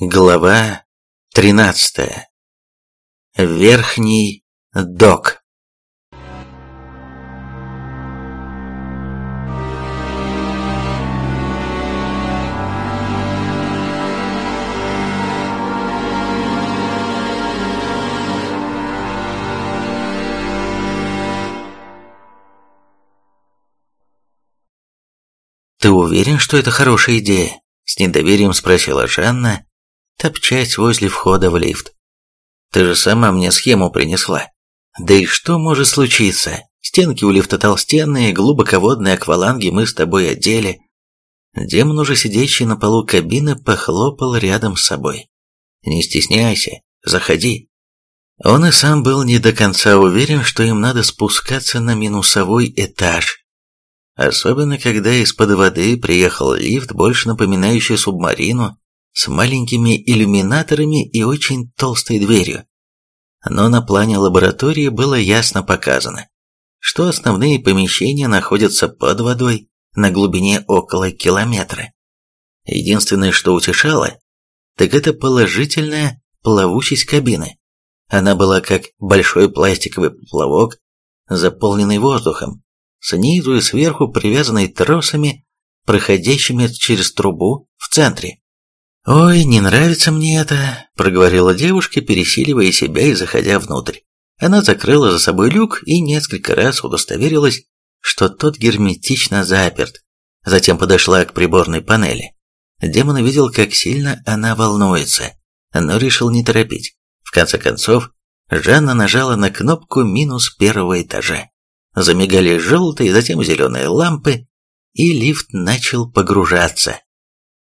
Глава 13. Верхний док. «Ты уверен, что это хорошая идея?» С недоверием спросила Жанна, топчась возле входа в лифт. «Ты же сама мне схему принесла. Да и что может случиться? Стенки у лифта толстенные, глубоководные акваланги мы с тобой одели». Демон, уже сидящий на полу кабины, похлопал рядом с собой. «Не стесняйся, заходи». Он и сам был не до конца уверен, что им надо спускаться на минусовой этаж. Особенно, когда из-под воды приехал лифт, больше напоминающий субмарину, с маленькими иллюминаторами и очень толстой дверью. Но на плане лаборатории было ясно показано, что основные помещения находятся под водой на глубине около километра. Единственное, что утешало, так это положительная плавучесть кабины. Она была как большой пластиковый поплавок, заполненный воздухом, снизу и сверху привязанный тросами, проходящими через трубу в центре. «Ой, не нравится мне это», — проговорила девушка, пересиливая себя и заходя внутрь. Она закрыла за собой люк и несколько раз удостоверилась, что тот герметично заперт. Затем подошла к приборной панели. Демон увидел, как сильно она волнуется, но решил не торопить. В конце концов, Жанна нажала на кнопку минус первого этажа. Замигали желтые, затем зеленые лампы, и лифт начал погружаться.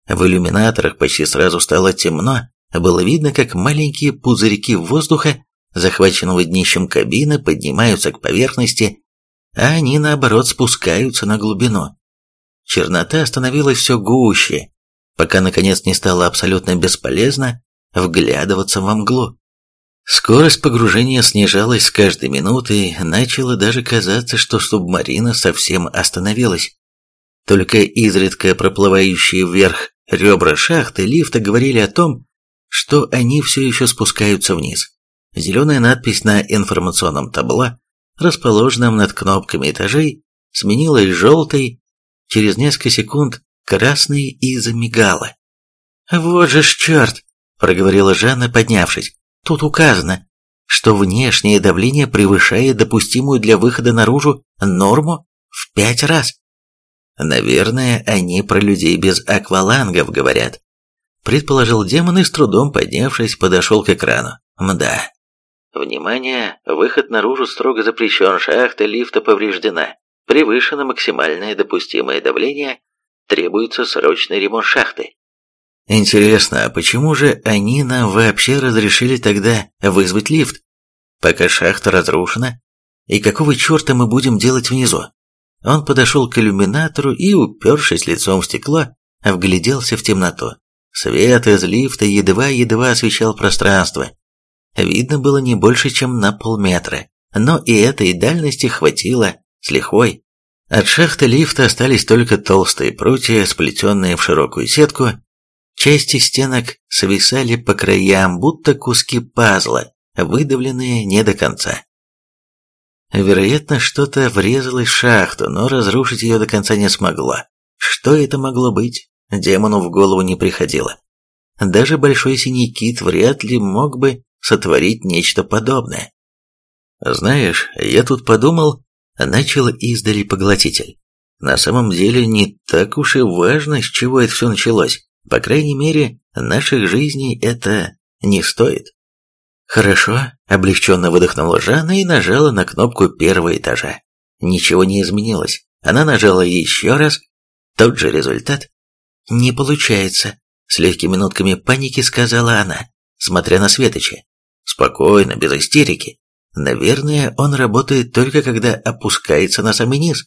В иллюминаторах почти сразу стало темно, было видно, как маленькие пузырьки воздуха, захваченного днищем кабины, поднимаются к поверхности, а они, наоборот, спускаются на глубину. Чернота становилась все гуще, пока, наконец, не стало абсолютно бесполезно вглядываться во мглу. Скорость погружения снижалась с каждой минутой, начало даже казаться, что субмарина совсем остановилась. Только изредка проплывающие вверх Ребра шахты лифта говорили о том, что они все еще спускаются вниз. Зеленая надпись на информационном табло, расположенном над кнопками этажей, сменилась желтой, через несколько секунд красной и замигала. «Вот же ж черт!» – проговорила Жанна, поднявшись. «Тут указано, что внешнее давление превышает допустимую для выхода наружу норму в пять раз. Наверное, они про людей без аквалангов говорят. Предположил демон и с трудом поднявшись, подошел к экрану. Мда. Внимание! Выход наружу строго запрещен, шахта лифта повреждена. Превышено максимальное допустимое давление. Требуется срочный ремонт шахты. Интересно, а почему же они нам вообще разрешили тогда вызвать лифт? Пока шахта разрушена? И какого черта мы будем делать внизу? Он подошел к иллюминатору и, упершись лицом в стекло, вгляделся в темноту. Свет из лифта едва-едва освещал пространство. Видно было не больше, чем на полметра, но и этой дальности хватило с лихвой. От шахты лифта остались только толстые прутья, сплетенные в широкую сетку. Части стенок свисали по краям, будто куски пазла, выдавленные не до конца. Вероятно, что-то врезалось в шахту, но разрушить ее до конца не смогло. Что это могло быть? Демону в голову не приходило. Даже большой синий кит вряд ли мог бы сотворить нечто подобное. Знаешь, я тут подумал, начал издали поглотитель. На самом деле не так уж и важно, с чего это все началось. По крайней мере, наших жизней это не стоит. «Хорошо», — облегченно выдохнула Жанна и нажала на кнопку первого этажа. Ничего не изменилось. Она нажала еще раз. Тот же результат. «Не получается», — с легкими нотками паники сказала она, смотря на Светоча. «Спокойно, без истерики. Наверное, он работает только когда опускается на самый низ».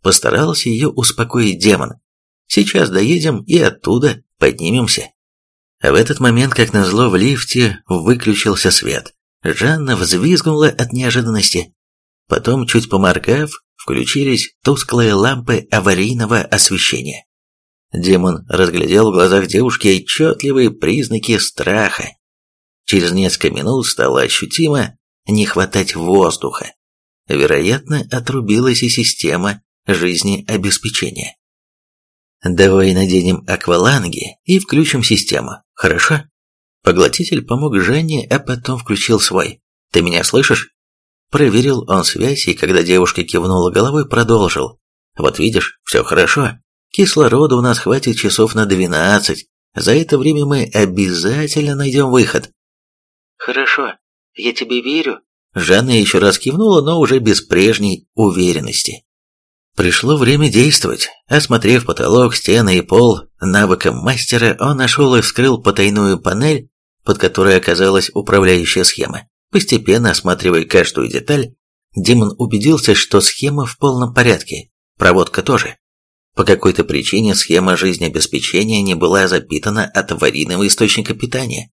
Постарался ее успокоить демон. «Сейчас доедем и оттуда поднимемся». В этот момент, как назло, в лифте выключился свет. Жанна взвизгнула от неожиданности. Потом, чуть поморгав, включились тусклые лампы аварийного освещения. Демон разглядел в глазах девушки отчетливые признаки страха. Через несколько минут стало ощутимо не хватать воздуха. Вероятно, отрубилась и система жизнеобеспечения. «Давай наденем акваланги и включим систему, хорошо?» Поглотитель помог Жанне, а потом включил свой. «Ты меня слышишь?» Проверил он связь, и когда девушка кивнула головой, продолжил. «Вот видишь, все хорошо. Кислорода у нас хватит часов на двенадцать. За это время мы обязательно найдем выход». «Хорошо, я тебе верю». Жанна еще раз кивнула, но уже без прежней уверенности. Пришло время действовать. Осмотрев потолок, стены и пол, навыком мастера он нашел и вскрыл потайную панель, под которой оказалась управляющая схема. Постепенно осматривая каждую деталь, Димон убедился, что схема в полном порядке, проводка тоже. По какой-то причине схема жизнеобеспечения не была запитана от аварийного источника питания.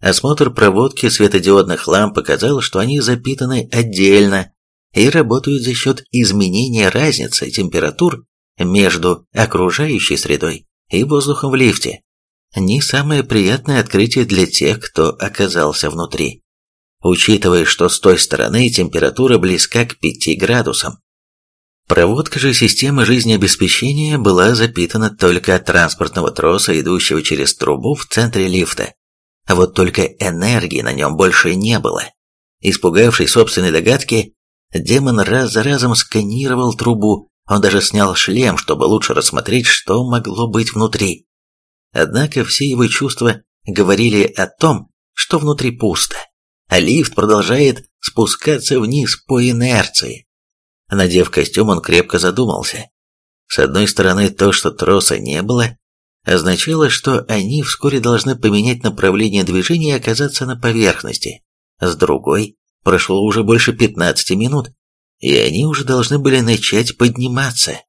Осмотр проводки светодиодных ламп показал, что они запитаны отдельно и работают за счет изменения разницы температур между окружающей средой и воздухом в лифте. Не самое приятное открытие для тех, кто оказался внутри, учитывая, что с той стороны температура близка к 5 градусам. Проводка же системы жизнеобеспечения была запитана только от транспортного троса, идущего через трубу в центре лифта. А вот только энергии на нем больше не было. Испугавшись собственной догадки, Демон раз за разом сканировал трубу, он даже снял шлем, чтобы лучше рассмотреть, что могло быть внутри. Однако все его чувства говорили о том, что внутри пусто, а лифт продолжает спускаться вниз по инерции. Надев костюм, он крепко задумался. С одной стороны, то, что троса не было, означало, что они вскоре должны поменять направление движения и оказаться на поверхности. С другой, Прошло уже больше 15 минут, и они уже должны были начать подниматься.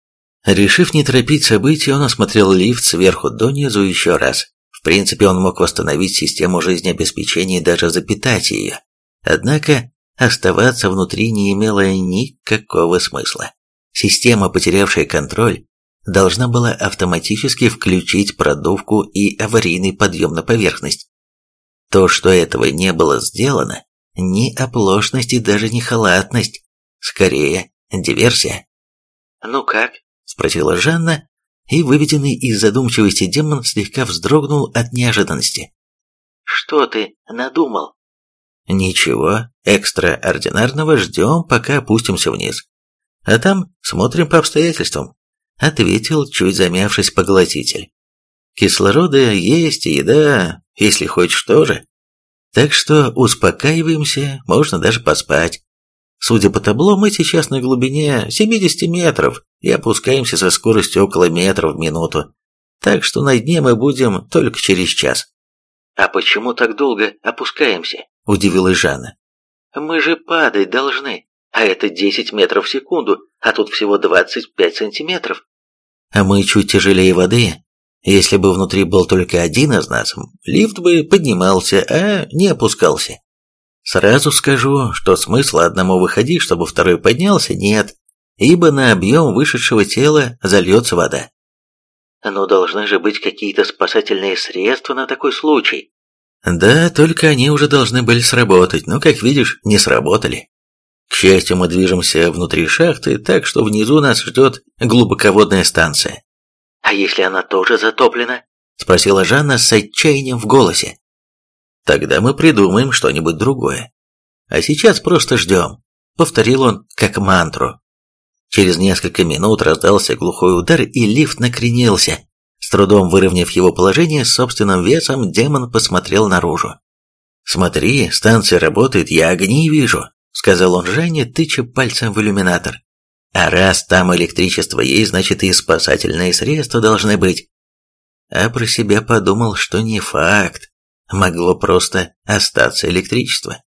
Решив не торопить события, он осмотрел лифт сверху донизу еще раз. В принципе, он мог восстановить систему жизнеобеспечения и даже запитать ее. Однако, оставаться внутри не имело никакого смысла. Система, потерявшая контроль, должна была автоматически включить продувку и аварийный подъем на поверхность. То, что этого не было сделано, ни оплошность и даже не халатность. Скорее, диверсия. «Ну как?» – спросила Жанна, и выведенный из задумчивости демон слегка вздрогнул от неожиданности. «Что ты надумал?» «Ничего экстраординарного, ждем, пока опустимся вниз. А там смотрим по обстоятельствам», — ответил, чуть замявшись поглотитель. «Кислорода есть, еда, если хочешь тоже. Так что успокаиваемся, можно даже поспать. Судя по табло, мы сейчас на глубине 70 метров и опускаемся со скоростью около метра в минуту. Так что на дне мы будем только через час. «А почему так долго опускаемся?» – удивилась Жанна. «Мы же падать должны, а это 10 метров в секунду, а тут всего 25 сантиметров». «А мы чуть тяжелее воды, если бы внутри был только один из нас, лифт бы поднимался, а не опускался. Сразу скажу, что смысла одному выходить, чтобы второй поднялся, нет, ибо на объем вышедшего тела зальется вода. Но должны же быть какие-то спасательные средства на такой случай. Да, только они уже должны были сработать, но, как видишь, не сработали. К счастью, мы движемся внутри шахты, так что внизу нас ждет глубоководная станция. «А если она тоже затоплена?» – спросила Жанна с отчаянием в голосе. «Тогда мы придумаем что-нибудь другое. А сейчас просто ждем», – повторил он как мантру. Через несколько минут раздался глухой удар, и лифт накренился. С трудом выровняв его положение собственным весом, демон посмотрел наружу. «Смотри, станция работает, я огни вижу», — сказал он Жанне, тыча пальцем в иллюминатор. А раз там электричество есть, значит и спасательные средства должны быть. А про себя подумал, что не факт. Могло просто остаться электричество.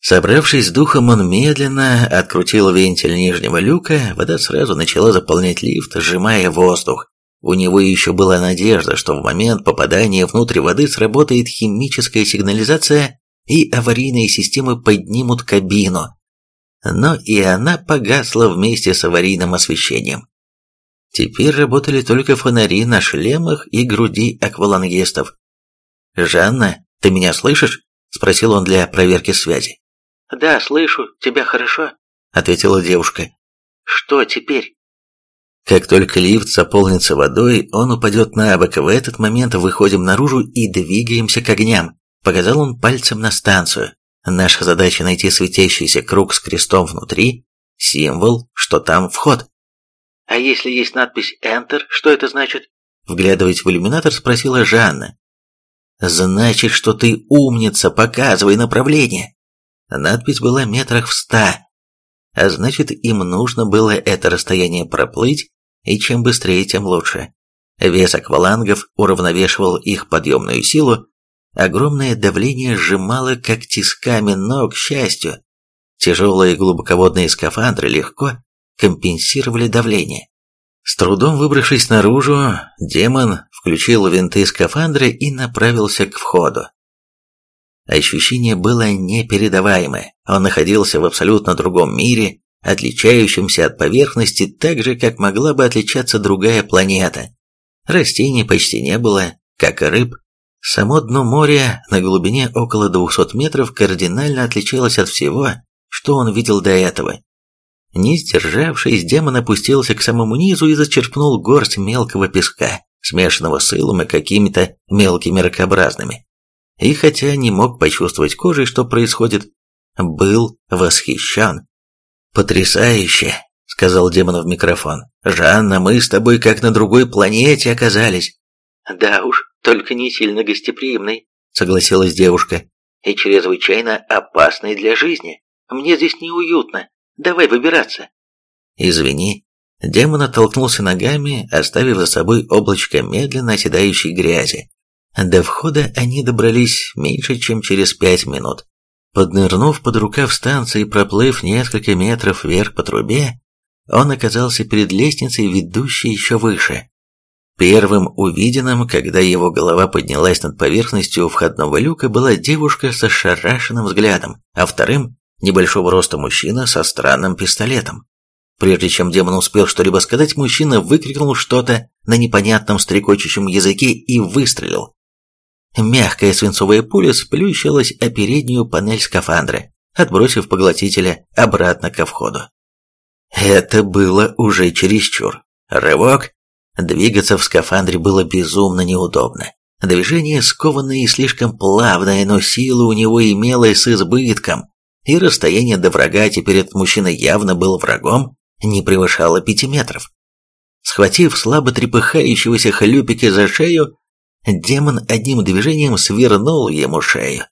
Собравшись с духом, он медленно открутил вентиль нижнего люка, вода сразу начала заполнять лифт, сжимая воздух. У него еще была надежда, что в момент попадания внутрь воды сработает химическая сигнализация и аварийные системы поднимут кабину, но и она погасла вместе с аварийным освещением. Теперь работали только фонари на шлемах и груди аквалангистов. «Жанна, ты меня слышишь?» – спросил он для проверки связи. «Да, слышу. Тебя хорошо?» – ответила девушка. «Что теперь?» Как только лифт заполнится водой, он упадет на бок. В этот момент выходим наружу и двигаемся к огням. Показал он пальцем на станцию. Наша задача найти светящийся круг с крестом внутри, символ, что там вход. «А если есть надпись Enter, что это значит?» Вглядываясь в иллюминатор, спросила Жанна. «Значит, что ты умница, показывай направление». Надпись была метрах в ста, а значит, им нужно было это расстояние проплыть, и чем быстрее, тем лучше. Вес аквалангов уравновешивал их подъемную силу, огромное давление сжимало как тисками, но, к счастью, тяжелые глубоководные скафандры легко компенсировали давление. С трудом выбравшись наружу, демон включил винты скафандра и направился к входу. Ощущение было непередаваемое. Он находился в абсолютно другом мире, отличающимся от поверхности так же, как могла бы отличаться другая планета. Растений почти не было, как и рыб. Само дно моря на глубине около 200 метров кардинально отличалось от всего, что он видел до этого. Не сдержавшись, демон опустился к самому низу и зачерпнул горсть мелкого песка, смешанного с илом и какими-то мелкими ракообразными. И хотя не мог почувствовать кожей, что происходит, был восхищен. «Потрясающе!» — сказал демон в микрофон. «Жанна, мы с тобой как на другой планете оказались». «Да уж, только не сильно гостеприимный», — согласилась девушка. «И чрезвычайно опасный для жизни. Мне здесь неуютно. Давай выбираться». «Извини». Демон оттолкнулся ногами, оставив за собой облачко медленно оседающей грязи. До входа они добрались меньше, чем через пять минут. Поднырнув под рукав станции проплыв несколько метров вверх по трубе, он оказался перед лестницей, ведущей еще выше. Первым увиденным, когда его голова поднялась над поверхностью входного люка, была девушка со шарашенным взглядом, а вторым – небольшого роста мужчина со странным пистолетом. Прежде чем демон успел что-либо сказать, мужчина выкрикнул что-то на непонятном стрекочущем языке и выстрелил. Мягкая свинцовая пуля сплющилась о переднюю панель скафандра, отбросив поглотителя обратно ко входу. Это было уже чересчур. Рывок. Двигаться в скафандре было безумно неудобно. Движение скованное и слишком плавное, но сила у него имелась с избытком, и расстояние до врага, теперь этот мужчина явно был врагом, не превышало пяти метров. Схватив слабо трепыхающегося хлюпика за шею, демон одним движением свернул ему шею.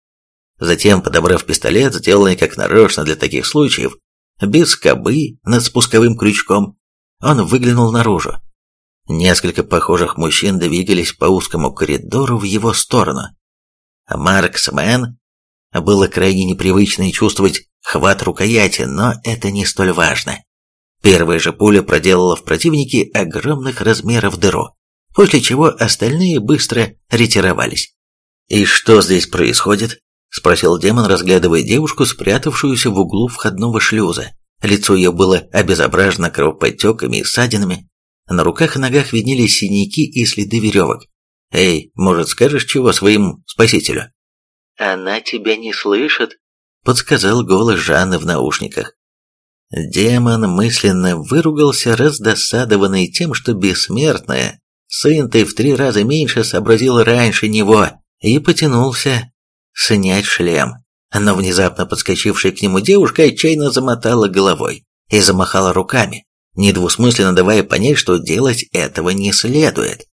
Затем, подобрав пистолет, сделанный как нарочно для таких случаев, без скобы над спусковым крючком, он выглянул наружу. Несколько похожих мужчин двигались по узкому коридору в его сторону. Марксмен было крайне непривычно чувствовать хват рукояти, но это не столь важно. Первая же пуля проделала в противнике огромных размеров дыру после чего остальные быстро ретировались. «И что здесь происходит?» – спросил демон, разглядывая девушку, спрятавшуюся в углу входного шлюза. Лицо ее было обезображено кровоподтеками и ссадинами. На руках и ногах виднелись синяки и следы веревок. «Эй, может, скажешь чего своим спасителю?» «Она тебя не слышит», — подсказал голос Жанны в наушниках. Демон мысленно выругался, раздосадованный тем, что бессмертная Сын ты в три раза меньше сообразил раньше него и потянулся снять шлем. Но внезапно подскочившая к нему девушка отчаянно замотала головой и замахала руками, недвусмысленно давая понять, что делать этого не следует.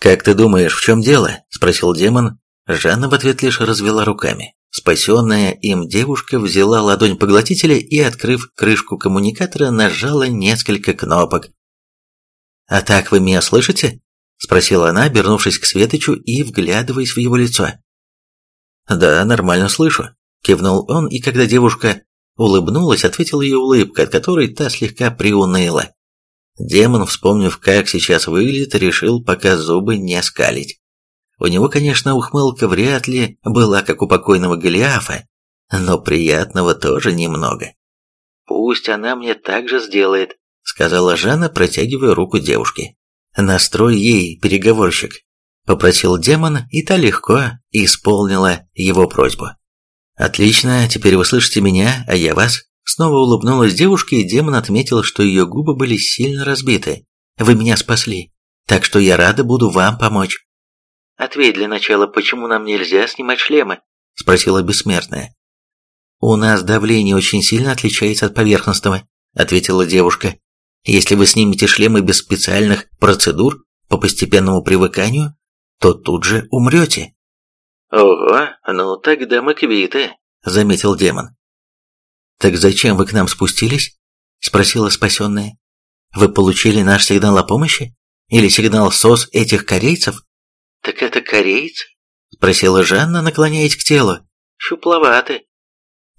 «Как ты думаешь, в чем дело?» – спросил демон. Жанна в ответ лишь развела руками. Спасенная им девушка взяла ладонь поглотителя и, открыв крышку коммуникатора, нажала несколько кнопок. «А так вы меня слышите?» — спросила она, обернувшись к Светочу и вглядываясь в его лицо. «Да, нормально слышу», — кивнул он, и когда девушка улыбнулась, ответила ее улыбка, от которой та слегка приуныла. Демон, вспомнив, как сейчас выглядит, решил пока зубы не скалить. У него, конечно, ухмылка вряд ли была, как у покойного Голиафа, но приятного тоже немного. «Пусть она мне так же сделает», сказала Жанна, протягивая руку девушке. «Настрой ей, переговорщик», — попросил демон, и та легко исполнила его просьбу. «Отлично, теперь вы слышите меня, а я вас». Снова улыбнулась девушка, и демон отметил, что ее губы были сильно разбиты. «Вы меня спасли, так что я рада буду вам помочь». «Ответь для начала, почему нам нельзя снимать шлемы?» — спросила бессмертная. «У нас давление очень сильно отличается от поверхностного», — ответила девушка. «Если вы снимете шлемы без специальных процедур по постепенному привыканию, то тут же умрете». «Ого, ну тогда мы квиты», — заметил демон. «Так зачем вы к нам спустились?» — спросила спасенная. «Вы получили наш сигнал о помощи? Или сигнал СОС этих корейцев?» «Так это корейцы?» — спросила Жанна, наклоняясь к телу. «Щупловаты».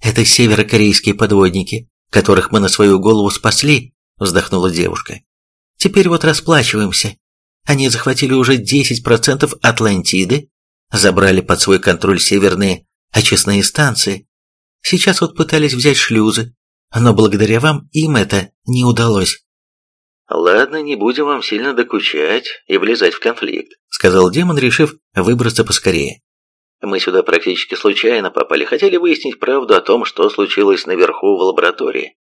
«Это северокорейские подводники, которых мы на свою голову спасли», — вздохнула девушка. «Теперь вот расплачиваемся. Они захватили уже 10% Атлантиды, забрали под свой контроль северные очистные станции. Сейчас вот пытались взять шлюзы, но благодаря вам им это не удалось. «Ладно, не будем вам сильно докучать и влезать в конфликт», — сказал демон, решив выбраться поскорее. «Мы сюда практически случайно попали, хотели выяснить правду о том, что случилось наверху в лаборатории.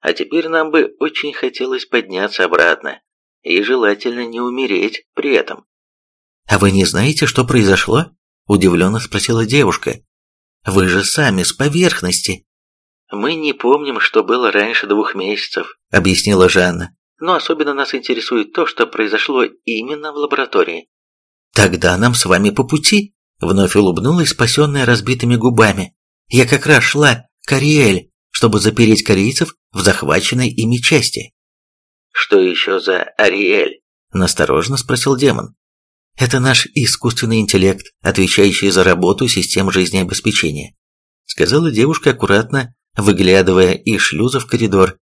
А теперь нам бы очень хотелось подняться обратно, и желательно не умереть при этом». «А вы не знаете, что произошло?» – удивленно спросила девушка. «Вы же сами с поверхности». «Мы не помним, что было раньше двух месяцев», – объяснила Жанна но особенно нас интересует то, что произошло именно в лаборатории. «Тогда нам с вами по пути», — вновь улыбнулась спасенная разбитыми губами. «Я как раз шла к Ариэль, чтобы запереть корейцев в захваченной ими части». «Что еще за Ариэль?» — настороженно спросил демон. «Это наш искусственный интеллект, отвечающий за работу систем жизнеобеспечения», — сказала девушка аккуратно, выглядывая из шлюза в коридор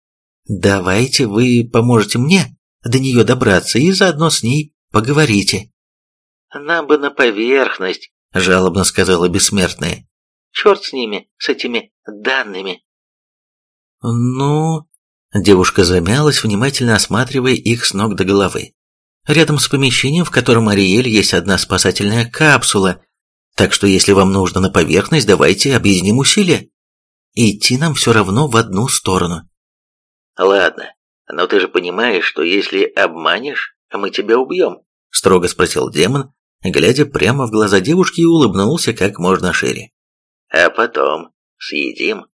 Давайте вы поможете мне до нее добраться и заодно с ней поговорите. Нам бы на поверхность, жалобно сказала бессмертная. Черт с ними, с этими данными. Ну, девушка замялась, внимательно осматривая их с ног до головы. Рядом с помещением, в котором Ариэль, есть одна спасательная капсула, так что если вам нужно на поверхность, давайте объединим усилия. Идти нам все равно в одну сторону. «Ладно, но ты же понимаешь, что если обманешь, мы тебя убьем», — строго спросил демон, глядя прямо в глаза девушки и улыбнулся как можно шире. «А потом съедим».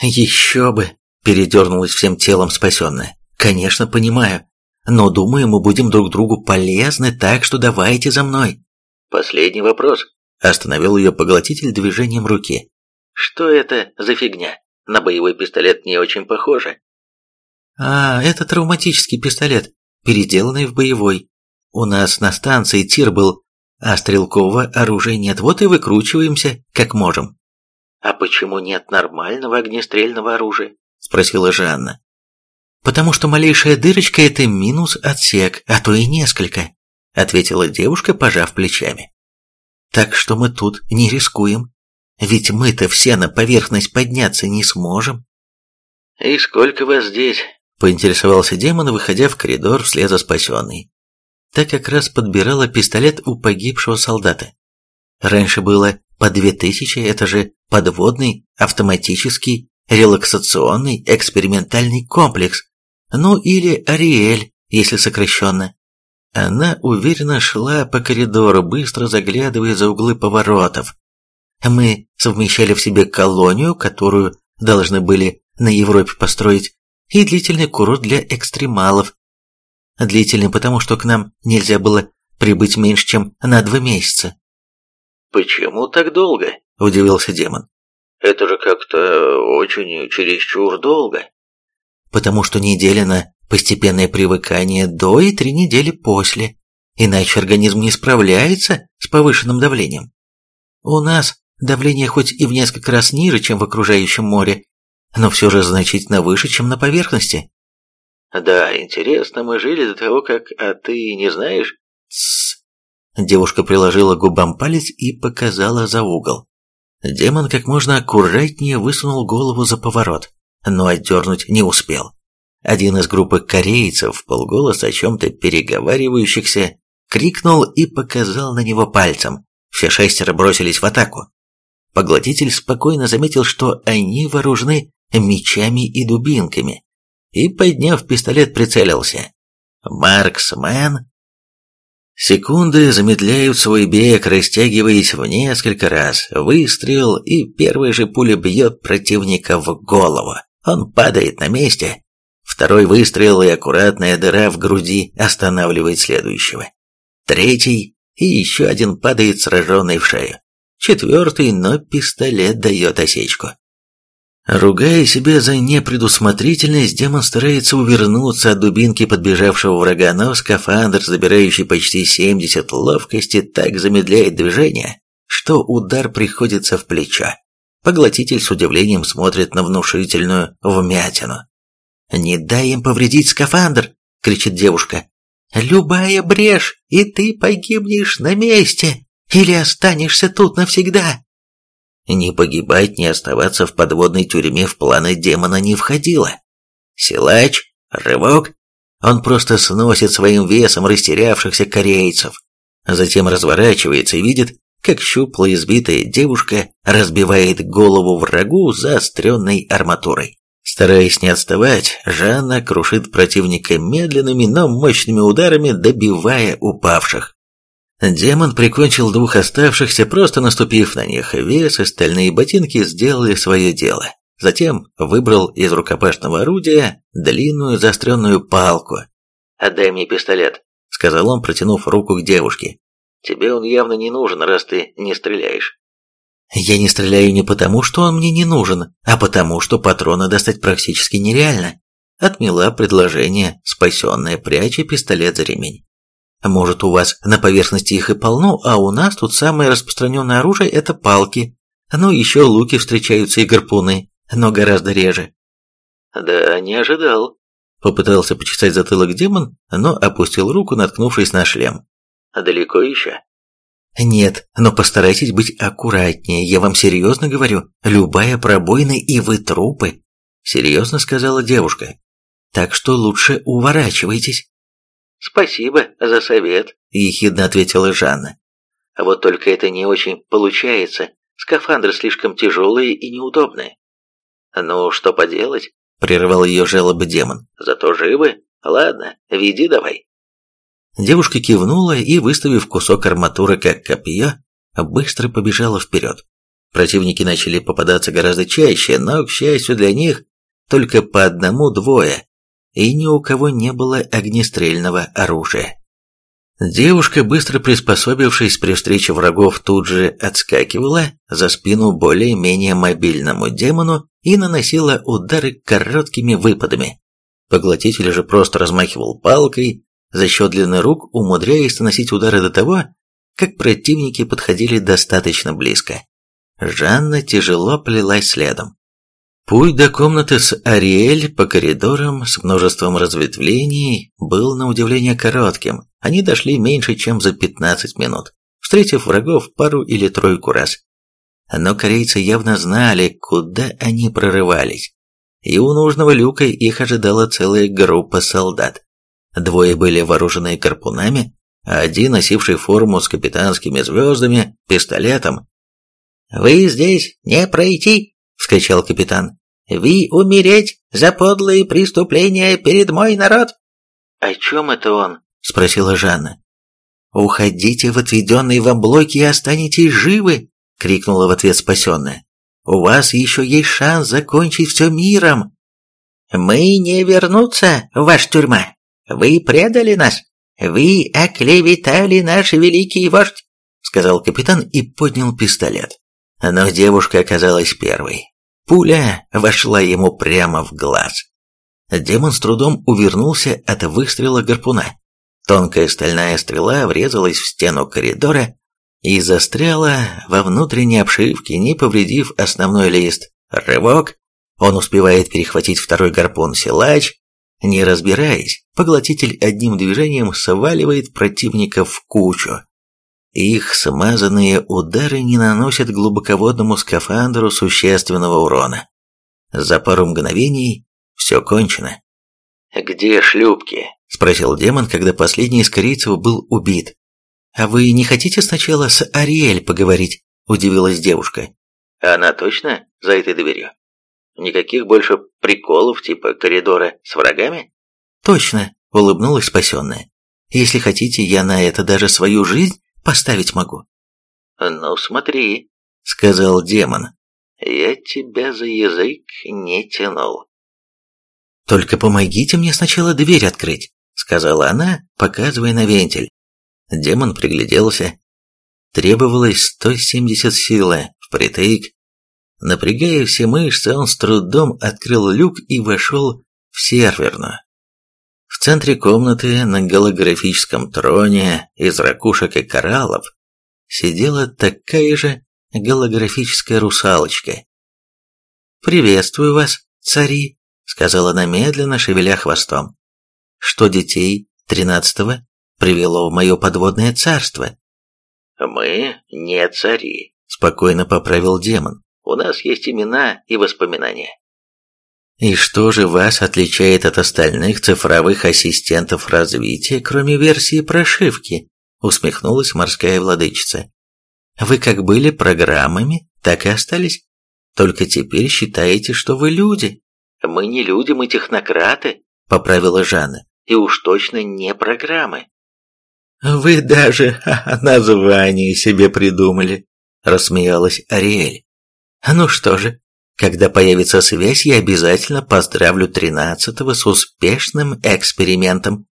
«Еще бы!» — передернулась всем телом спасенная. «Конечно, понимаю. Но думаю, мы будем друг другу полезны, так что давайте за мной». «Последний вопрос», — остановил ее поглотитель движением руки. «Что это за фигня? На боевой пистолет не очень похоже». «А, это травматический пистолет, переделанный в боевой. У нас на станции тир был, а стрелкового оружия нет, вот и выкручиваемся, как можем». «А почему нет нормального огнестрельного оружия?» – спросила Жанна. «Потому что малейшая дырочка – это минус отсек, а то и несколько», – ответила девушка, пожав плечами. «Так что мы тут не рискуем, ведь мы-то все на поверхность подняться не сможем». «И сколько вас здесь?» Поинтересовался демон, выходя в коридор вслед за спасенной. Так как раз подбирала пистолет у погибшего солдата. Раньше было по две тысячи, это же подводный, автоматический, релаксационный, экспериментальный комплекс. Ну или Ариэль, если сокращенно. Она уверенно шла по коридору, быстро заглядывая за углы поворотов. Мы совмещали в себе колонию, которую должны были на Европе построить, и длительный курорт для экстремалов. Длительный потому, что к нам нельзя было прибыть меньше, чем на два месяца. «Почему так долго?» – удивился демон. «Это же как-то очень чересчур долго». «Потому что неделя на постепенное привыкание до и три недели после, иначе организм не справляется с повышенным давлением. У нас давление хоть и в несколько раз ниже, чем в окружающем море, но все же значительно выше, чем на поверхности. Да, интересно, мы жили до того, как... А ты не знаешь? Тссс. Девушка приложила губам палец и показала за угол. Демон как можно аккуратнее высунул голову за поворот, но отдернуть не успел. один из группы корейцев, полголоса о чем-то переговаривающихся, крикнул и показал на него пальцем. Все шестеро бросились в атаку. Поглотитель спокойно заметил, что они вооружены мечами и дубинками, и, подняв пистолет, прицелился. Марксмен Секунды замедляют свой бег, растягиваясь в несколько раз. Выстрел, и первая же пуля бьет противника в голову. Он падает на месте. Второй выстрел и аккуратная дыра в груди останавливает следующего. Третий, и еще один падает сраженный в шею. Четвертый, но пистолет дает осечку. Ругая себя за непредусмотрительность, демон старается увернуться от дубинки подбежавшего врага, но скафандр, забирающий почти 70 ловкости, так замедляет движение, что удар приходится в плечо. Поглотитель с удивлением смотрит на внушительную вмятину. «Не дай им повредить скафандр!» — кричит девушка. «Любая брешь, и ты погибнешь на месте, или останешься тут навсегда!» Не погибать, не оставаться в подводной тюрьме в планы демона не входило. Силач, рывок, он просто сносит своим весом растерявшихся корейцев. Затем разворачивается и видит, как щуплая избитая девушка разбивает голову врагу заостренной арматурой. Стараясь не отставать, Жанна крушит противника медленными, но мощными ударами, добивая упавших. Демон прикончил двух оставшихся, просто наступив на них. Вес и стальные ботинки сделали свое дело. Затем выбрал из рукопашного орудия длинную заостренную палку. «Отдай мне пистолет», — сказал он, протянув руку к девушке. «Тебе он явно не нужен, раз ты не стреляешь». «Я не стреляю не потому, что он мне не нужен, а потому, что патроны достать практически нереально», — отмела предложение, спасенная, пряча пистолет за ремень. Может, у вас на поверхности их и полно, а у нас тут самое распространенное оружие – это палки. Ну, еще луки встречаются и гарпуны, но гораздо реже. Да, не ожидал. Попытался почесать затылок демон, но опустил руку, наткнувшись на шлем. Далеко еще? Нет, но постарайтесь быть аккуратнее, я вам серьезно говорю. Любая пробоина и вы трупы. Серьезно сказала девушка. Так что лучше уворачивайтесь. «Спасибо за совет», — ехидно ответила Жанна. «А вот только это не очень получается. Скафандры слишком тяжелые и неудобные». «Ну, что поделать?» — прервал ее жалобы демон. «Зато живы. Ладно, веди давай». Девушка кивнула и, выставив кусок арматуры как копье, быстро побежала вперед. Противники начали попадаться гораздо чаще, но, к счастью для них, только по одному-двое, и ни у кого не было огнестрельного оружия. Девушка, быстро приспособившись при встрече врагов, тут же отскакивала за спину более-менее мобильному демону и наносила удары короткими выпадами. Поглотитель же просто размахивал палкой, за счет длины рук умудряясь наносить удары до того, как противники подходили достаточно близко. Жанна тяжело плелась следом. Путь до комнаты с Ариэль по коридорам с множеством разветвлений был на удивление коротким. Они дошли меньше, чем за 15 минут, встретив врагов пару или тройку раз. Но корейцы явно знали, куда они прорывались. И у нужного люка их ожидала целая группа солдат. Двое были вооружены карпунами, а один, носивший форму с капитанскими звездами, пистолетом. «Вы здесь не пройти!» — вскричал капитан. «Ви умереть за подлые преступления перед мой народ!» «О чем это он?» — спросила Жанна. «Уходите в отведенные вам блоки и останетесь живы!» — крикнула в ответ спасенная. «У вас еще есть шанс закончить все миром!» «Мы не вернуться в вашу тюрьма! Вы предали нас! Вы оклеветали наш великий вождь!» — сказал капитан и поднял пистолет. Но девушка оказалась первой. Пуля вошла ему прямо в глаз. Демон с трудом увернулся от выстрела гарпуна. Тонкая стальная стрела врезалась в стену коридора и застряла во внутренней обшивке, не повредив основной лист. Рывок. Он успевает перехватить второй гарпун силач. Не разбираясь, поглотитель одним движением сваливает противника в кучу. Их смазанные удары не наносят глубоководному скафандру существенного урона. За пару мгновений все кончено. «Где шлюпки?» – спросил демон, когда последний из корейцев был убит. «А вы не хотите сначала с Ариэль поговорить?» – удивилась девушка. «Она точно за этой дверью? Никаких больше приколов типа коридора с врагами?» «Точно», – улыбнулась спасенная. «Если хотите, я на это даже свою жизнь поставить могу». «Ну, смотри», — сказал демон. «Я тебя за язык не тянул». «Только помогите мне сначала дверь открыть», — сказала она, показывая на вентиль. Демон пригляделся. Требовалось 170 силы впритык. Напрягая все мышцы, он с трудом открыл люк и вошел в серверную. В центре комнаты на голографическом троне из ракушек и кораллов сидела такая же голографическая русалочка. «Приветствую вас, цари», — сказала она медленно, шевеля хвостом. «Что детей тринадцатого привело в мое подводное царство?» «Мы не цари», — спокойно поправил демон. «У нас есть имена и воспоминания». «И что же вас отличает от остальных цифровых ассистентов развития, кроме версии прошивки?» усмехнулась морская владычица. Вы как были программами, так и остались. Только теперь считаете, что вы люди. Мы не люди, мы технократы, поправила Жанна. И уж точно не программы. Вы даже название себе придумали, рассмеялась Ариэль. Ну что же, когда появится связь, я обязательно поздравлю тринадцатого с успешным экспериментом.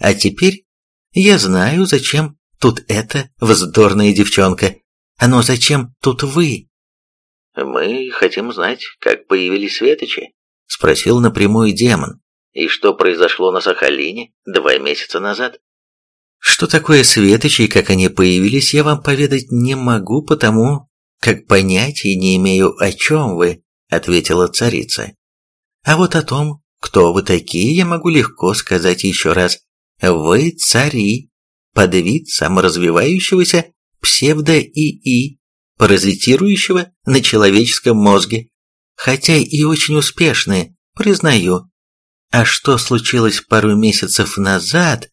А теперь я знаю, зачем тут эта вздорная девчонка. Но зачем тут вы? Мы хотим знать, как появились светочи, спросил напрямую демон. И что произошло на Сахалине два месяца назад? Что такое светочи и как они появились, я вам поведать не могу, потому как понятия не имею, о чем вы, ответила царица. А вот о том, кто вы такие, я могу легко сказать еще раз. Вы цари, подвид саморазвивающегося псевдо-ИИ, паразитирующего на человеческом мозге, хотя и очень успешные, признаю. А что случилось пару месяцев назад?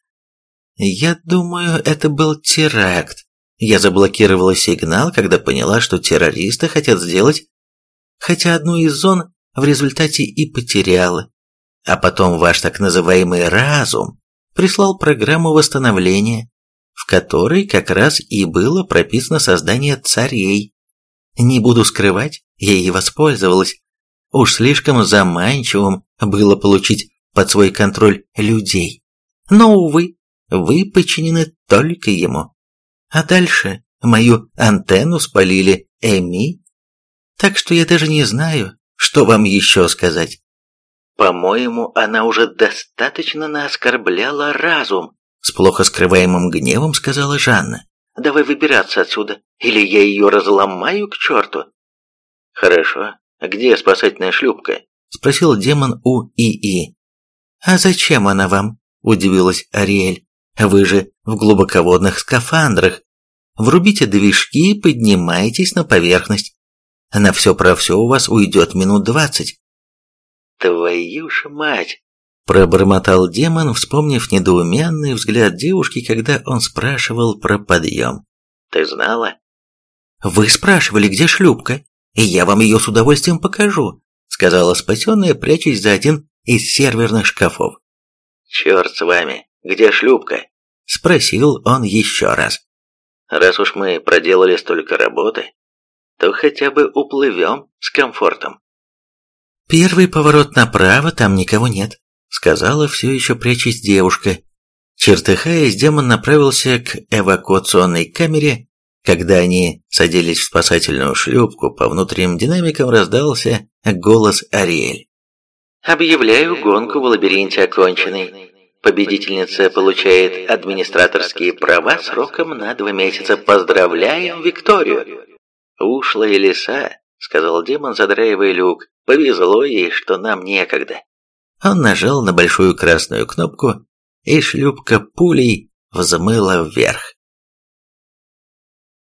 Я думаю, это был теракт. Я заблокировала сигнал, когда поняла, что террористы хотят сделать, хотя одну из зон в результате и потеряла. А потом ваш так называемый разум прислал программу восстановления, в которой как раз и было прописано создание царей. Не буду скрывать, я и воспользовалась. Уж слишком заманчивым было получить под свой контроль людей. Но, увы, вы подчинены только ему. А дальше мою антенну спалили Эми. Так что я даже не знаю, что вам еще сказать. По-моему, она уже достаточно наоскорбляла разум, с плохо скрываемым гневом сказала Жанна. «Давай выбираться отсюда, или я ее разломаю к черту». «Хорошо. Где спасательная шлюпка?» Спросил демон у ИИ. «А зачем она вам?» Удивилась Ариэль. «Вы же в глубоководных скафандрах. Врубите движки и поднимайтесь на поверхность. На все про все у вас уйдет минут двадцать». «Твою ж мать!» Пробормотал демон, вспомнив недоуменный взгляд девушки, когда он спрашивал про подъем. «Ты знала?» «Вы спрашивали, где шлюпка, и я вам ее с удовольствием покажу», сказала спасенная, прячась за один из серверных шкафов. «Черт с вами, где шлюпка?» Спросил он еще раз. «Раз уж мы проделали столько работы, то хотя бы уплывем с комфортом». Первый поворот направо, там никого нет сказала все еще прячась девушка. Чертыхаясь, демон направился к эвакуационной камере. Когда они садились в спасательную шлюпку, по внутренним динамикам раздался голос Ариэль. «Объявляю гонку в лабиринте оконченной. Победительница получает администраторские права сроком на два месяца. Поздравляем Викторию!» «Ушлая лиса», — сказал демон, задраивая люк. «Повезло ей, что нам некогда». Он нажал на большую красную кнопку, и шлюпка пулей взмыла вверх.